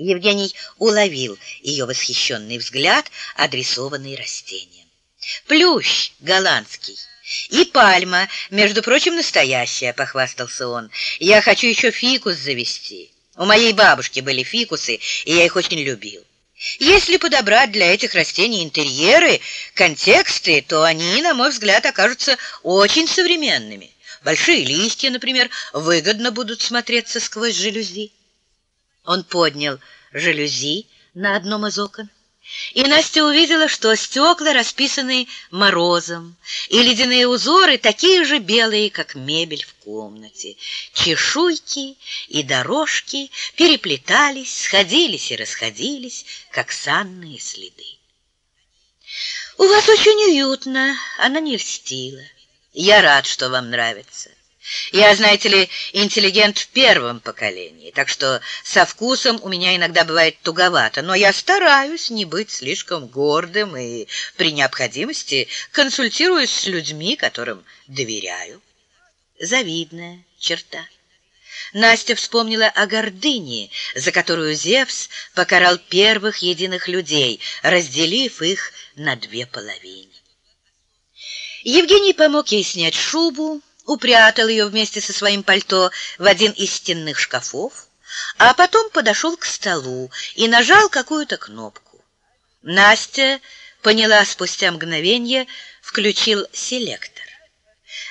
Евгений уловил ее восхищенный взгляд, адресованный растениям. «Плющ голландский и пальма, между прочим, настоящая», — похвастался он. «Я хочу еще фикус завести. У моей бабушки были фикусы, и я их очень любил. Если подобрать для этих растений интерьеры, контексты, то они, на мой взгляд, окажутся очень современными. Большие листья, например, выгодно будут смотреться сквозь жалюзи». Он поднял жалюзи на одном из окон, и Настя увидела, что стекла расписаны морозом, и ледяные узоры такие же белые, как мебель в комнате. Чешуйки и дорожки переплетались, сходились и расходились, как санные следы. «У вас очень уютно», — она не льстила. «Я рад, что вам нравится. Я, знаете ли, интеллигент в первом поколении, так что со вкусом у меня иногда бывает туговато, но я стараюсь не быть слишком гордым и при необходимости консультируюсь с людьми, которым доверяю. Завидная черта. Настя вспомнила о гордыне, за которую Зевс покарал первых единых людей, разделив их на две половины. Евгений помог ей снять шубу, упрятал ее вместе со своим пальто в один из стенных шкафов, а потом подошел к столу и нажал какую-то кнопку. Настя поняла спустя мгновение, включил селектор.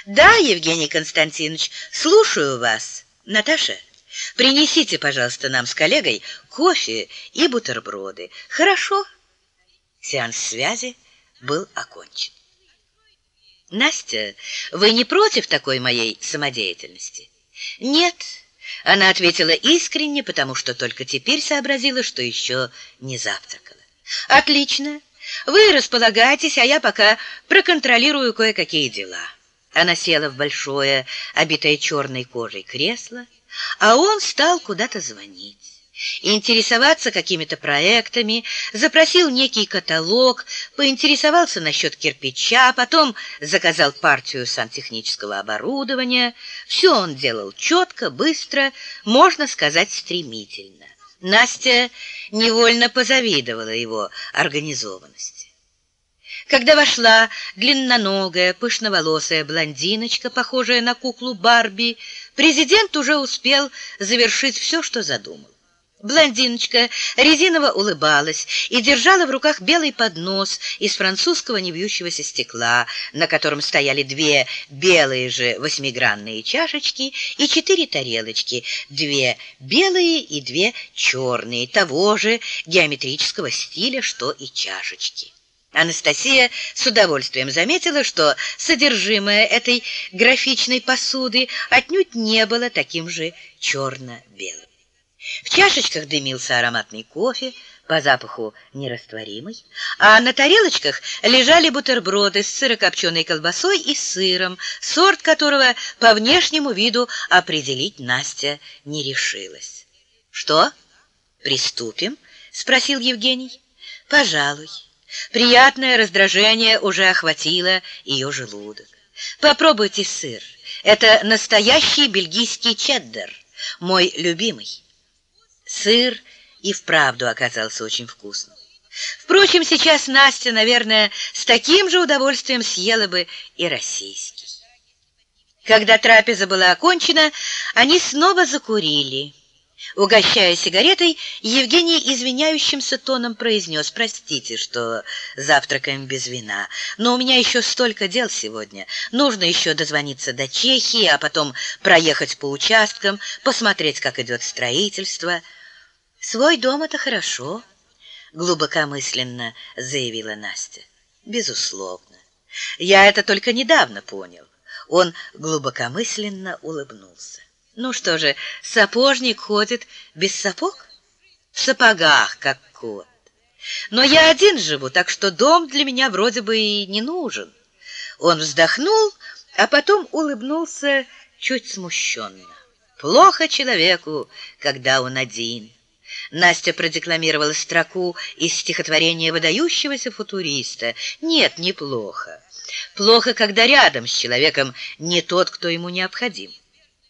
«Да, Евгений Константинович, слушаю вас. Наташа, принесите, пожалуйста, нам с коллегой кофе и бутерброды. Хорошо?» Сеанс связи был окончен. Настя, вы не против такой моей самодеятельности? Нет, она ответила искренне, потому что только теперь сообразила, что еще не завтракала. Отлично. Вы располагайтесь, а я пока проконтролирую кое-какие дела. Она села в большое, обитое черной кожей кресло, а он стал куда-то звонить интересоваться какими-то проектами, запросил некий каталог, поинтересовался насчет кирпича, потом заказал партию сантехнического оборудования. Все он делал четко, быстро, можно сказать, стремительно. Настя невольно позавидовала его организованности. Когда вошла длинноногая, пышноволосая блондиночка, похожая на куклу Барби, президент уже успел завершить все, что задумал. Блондиночка резиново улыбалась и держала в руках белый поднос из французского невьющегося стекла, на котором стояли две белые же восьмигранные чашечки и четыре тарелочки, две белые и две черные, того же геометрического стиля, что и чашечки. Анастасия с удовольствием заметила, что содержимое этой графичной посуды отнюдь не было таким же черно-белым. В чашечках дымился ароматный кофе, по запаху нерастворимый, а на тарелочках лежали бутерброды с сырокопченой колбасой и сыром, сорт которого по внешнему виду определить Настя не решилась. «Что, приступим?» — спросил Евгений. «Пожалуй». Приятное раздражение уже охватило ее желудок. «Попробуйте сыр. Это настоящий бельгийский чеддер, мой любимый». Сыр и вправду оказался очень вкусным. Впрочем, сейчас Настя, наверное, с таким же удовольствием съела бы и российский. Когда трапеза была окончена, они снова закурили. Угощая сигаретой, Евгений извиняющимся тоном произнес, «Простите, что завтракаем без вина, но у меня еще столько дел сегодня. Нужно еще дозвониться до Чехии, а потом проехать по участкам, посмотреть, как идет строительство». Свой дом — это хорошо, глубокомысленно заявила Настя. Безусловно. Я это только недавно понял. Он глубокомысленно улыбнулся. Ну что же, сапожник ходит без сапог? В сапогах, как кот. Но я один живу, так что дом для меня вроде бы и не нужен. Он вздохнул, а потом улыбнулся чуть смущенно. Плохо человеку, когда он один. Настя продекламировала строку из стихотворения выдающегося футуриста. Нет, неплохо. Плохо, когда рядом с человеком не тот, кто ему необходим.